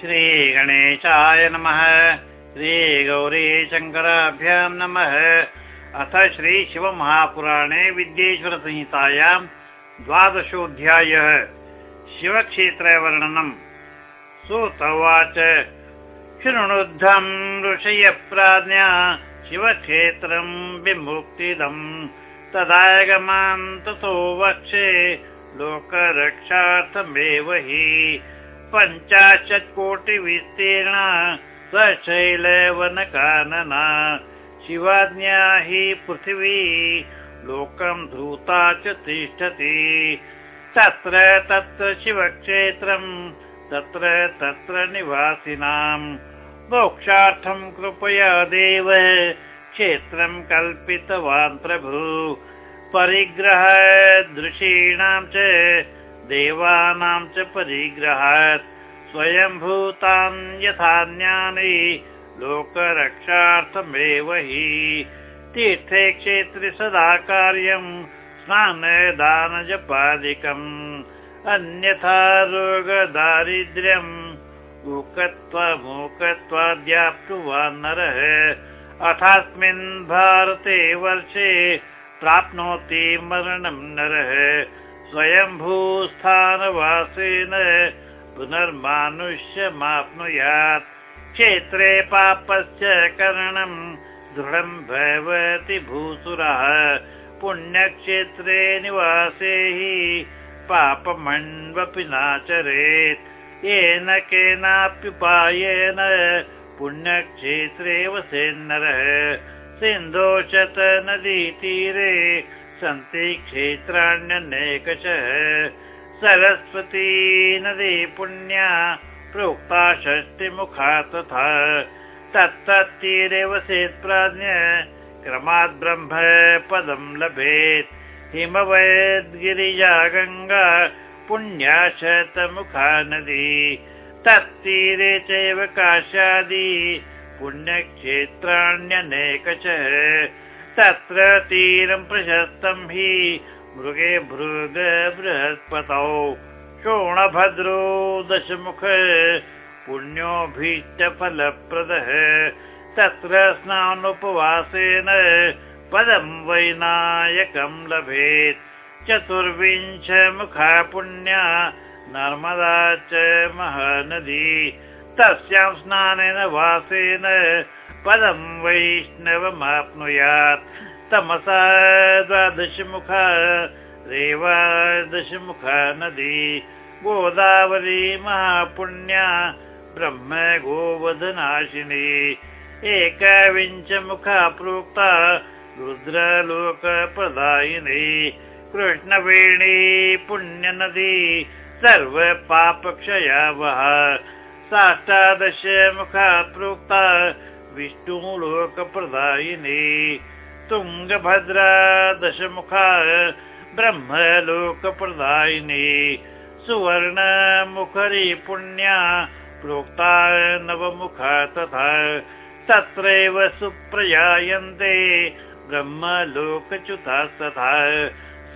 श्रीगणेशाय नमः। श्रीगौरीशङ्कराभ्यां नमः। अथ श्रीशिवमहापुराणे विद्येश्वरसंहितायां द्वादशोऽध्यायः शिवक्षेत्रवर्णनम् सुत उवाच शृणुद्धं ऋषयप्राज्ञा शिवक्षेत्रं विमुक्तिदम् तदागमान् ततो वक्षे लोकरक्षार्थमेव हि पञ्चाशत्कोटिविस्तीर्णा सशैलवनकानना शिवाज्ञा हि पृथिवी लोकं धूता च तिष्ठति। तत्र तत्र शिवक्षेत्रम् तत्र तत्र निवासिनाम् मोक्षार्थं कृपया देव क्षेत्रं कल्पितवान् प्रभु। परिग्रहदृशीणां च देवानां च परिग्रहात् स्वयंभूतान् यथा ज्ञानी लोकरक्षार्थमेव हि। तीर्थे क्षेत्रे सदा कार्यं स्नानदानजपादिकम् अन्यथा रोगदारिद्र्यम्। मूकत्वामूकत्वाद्याप्नुवान् नरः अथास्मिन् भारते वर्षे प्राप्नोति मरणं नरः स्वयंभूस्थानवासेन पुनर्मानुष्यमाप्नुयात्। क्षेत्रे पापस्य करणं दृढं भवति भूसुरः। पुण्यक्षेत्रे निवासे हि पापमण्वपि नाचरेत्। येन केनाप्युपायेन पुण्यक्षेत्रे वसेन्नरः। सिन्धोषत नदीतीरे सन्ति क्षेत्राण्यनेकशः। सरस्वती नदी पुण्या प्रोक्ता षष्टिमुखा तथा। तत्तत्तीरे वसेत् प्राज्ञ क्रमात् ब्रह्म पदं लभेत्। हिमवद्गिरिजा गङ्गा पुण्या शतमुखा नदी। तत्तीरे चैव काशादि पुण्यक्षेत्राण्यनेकशः तत्र तीरं प्रशस्तं हि मृगे भृग बृहस्पतौ। शोणभद्रो दशमुख पुण्योभीष्टफलप्रदः तत्र स्नानोपवासेन पदं वैनायकं लभेत्। चतुर्विंशमुखा पुण्या नर्मदा च महानदी। तस्यां स्नानेन वासेन पदं वैष्णवमाप्नुयात्। तमसा द्वादशमुखा रेवादशमुखा नदी गोदावरी महापुण्या ब्रह्म गोवधनाशिनी एकविंशमुखा प्रोक्ता रुद्रलोकप्रदायिनी। कृष्णवेणी पुण्यनदी सर्वपापक्षया वः साष्टादश मुखा प्रोक्ता विष्णुलोकप्रदायिनी तुङ्गभद्रा दशमुखा ब्रह्मलोकप्रदायिनी सुवर्णमुखरी पुण्या प्रोक्ता नवमुखा तथा तत्रैव सुप्रयायन्ते ब्रह्मलोकच्युता तथा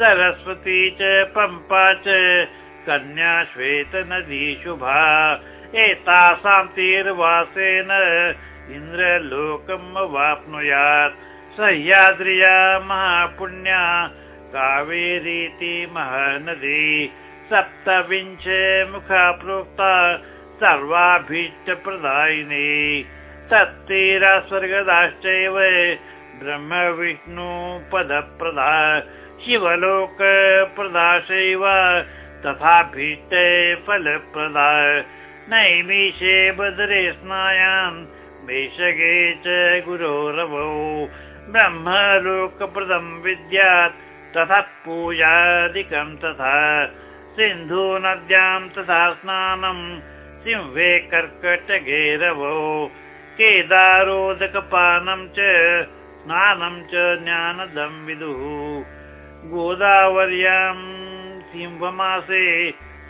सरस्वती च पम्पा च कन्या श्वेतनदी शुभा एतासां तीर्वासेन इन्द्रलोकम् अवाप्नुयात् सह्याद्रिया महापुण्या कावेरीति महानदी। सप्तविंश मुखा प्रोक्ता सर्वाभीष्टप्रदायिनी। तत्तीरा स्वर्गदाश्चैव ब्रह्म विष्णु पदप्रदा शिवलोकप्रदाशैव तथाभीष्टे फलप्रदा नैमिषे बदरे स्नायान् मेषगे च गुरोरवौ ब्रह्मलोकप्रदं विद्यात् तथा पूजादिकं तथा सिन्धुनद्यां तथा स्नानं सिंहे कर्कटगे रवौ केदारोदकपानं च स्नानं च ज्ञानदं विदुः गोदावर्यां सिंहमासे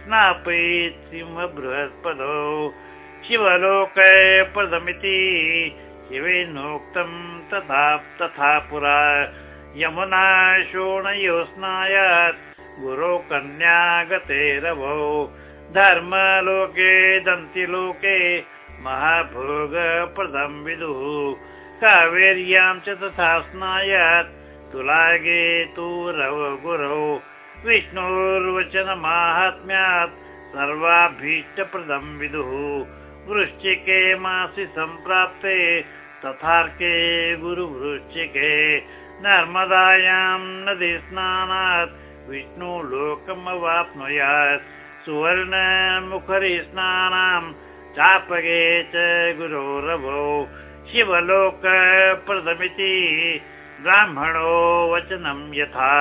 स्नापयेत् सिंह बृहस्पदौ शिवलोके पदमिति शिवेनोक्तं तथा तथा पुरा। यमुना शोणयो स्नायात् गुरो कन्या गते रवौ। धर्मलोके दन्तिलोके महाभोगप्रदं विदुः। कावेर्यां च तथा स्नायात् तुलागे तु रव गुरौ। विष्णोर्वचनमाहात्म्यात् सर्वाभीष्टप्रदं विदुः वृश्चिके मासि सम्प्राप्ते तथार्के गुरुवृश्चिके। नर्मदायां नदी स्नानात् विष्णु लोकमवाप्नुयात् सुवर्णमुखरि स्नानां चापगे च गुरोरभौ शिवलोकप्रदमिति ब्राह्मणो वचनं यथा।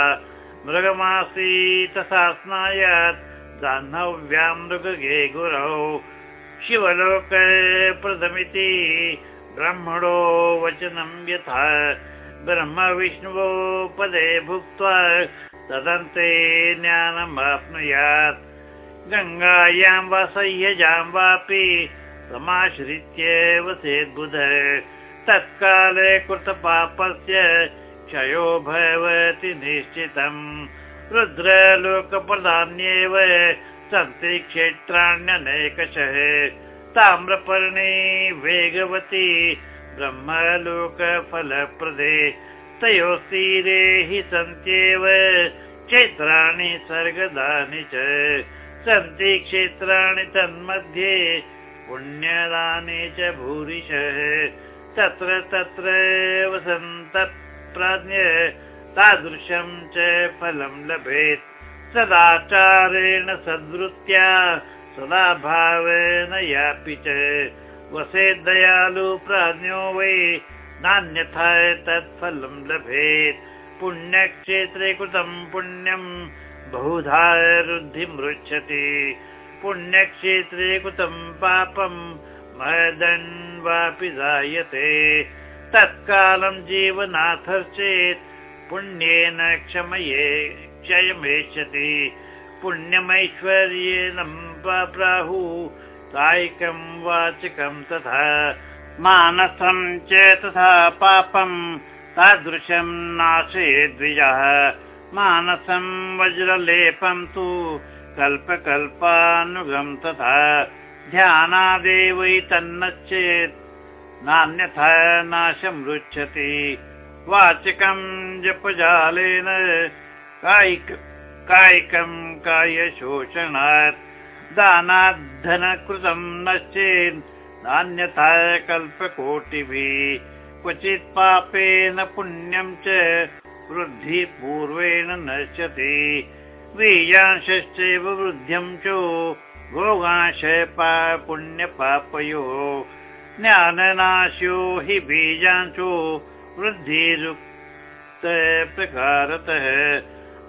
मृगमासी तथा स्नायात् जाह्नव्यां मृगगे गुरौ शिवलोकप्रदमिति ब्रह्मणो वचनं यथा। ब्रह्म विष्णुवो पदे भुक्त्वा तदन्ते ज्ञानमाप्नुयात् गङ्गायां वा सह्यजां वापि समाश्रित्य वसेद्बुध तत्काले कृतपापस्य क्षयो भवति निश्चितम्। रुद्रलोकप्रधान्येव सन्ति क्षेत्राण्यनेकशः ताम्रपर्णे वेगवती ब्रह्मलोकफलप्रदे। तयोस्तीरे हि सन्त्येव क्षेत्राणि सर्गदानि च। सन्ति क्षेत्राणि तन्मध्ये पुण्यदानि च भूरिशः। तत्र तत्र वसन्त प्राज्ञ तादृशं च फलं लभेत् सदाचारेण सद्वृत्या सदा भावेन यापि च। वसे दयालु प्राज्ञो वै नान्यथा तत्फलं लभेत्। पुण्यक्षेत्रे कृतं पुण्यं बहुधा रुद्धिमृच्छति पुण्यक्षेत्रे कृतं पापं महदन् वापि जायते। तत्कालं जीवनाथश्चेत् पुण्येन क्षमये क्षयमेष्यति पुण्यमैश्वर्येण प्राहु कायिकं वाचिकं तथा मानसं च तथा पापं तादृशं नाशये द्विजः। मानसं वज्रलेपं तु कल्पकल्पानुगं तथा ध्यानादेव तन्नश्चेत् नान्यथा नाशं रुच्छति। वाचिकं जपजालेन कायिक कायिकं कायशोषणात् दानाद्धनकृतं नश्चेत् नान्यथा कल्पकोटिभिः क्वचित् पापेन पुण्यं च वृद्धिपूर्वेण नश्यति। बीजांशश्चैव वृद्ध्यं च भोगांश पुण्यपापयोः ज्ञाननाशो हि बीजांशो वृद्धिरुक्त प्रकारतः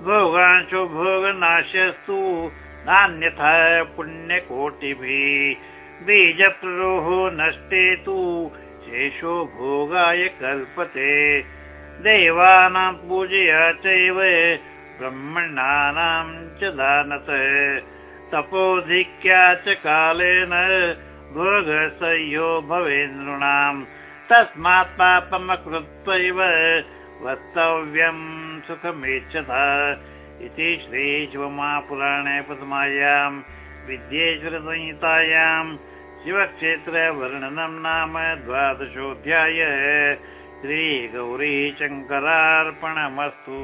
भोगांशो भोगनाशस्तु नान्यथा पुण्यकोटिभिः बीजप्ररोहो नष्टे तु शेषो भोगाय कल्पते। देवानां पूजया चैव ब्रह्मणानां च दानतः। तपोधिक्या च कालेन भोगसह्यो भवेन्द्रूणां तस्मात् पापमकृत्वैव वक्तव्यं सुखमेच्छता इति श्रीशिवमापुराणे प्रथमायां विद्येश्वरसंहितायां शिवक्षेत्रवर्णनं नाम द्वादशोऽध्याय। श्रीगौरीशङ्करार्पणमस्तु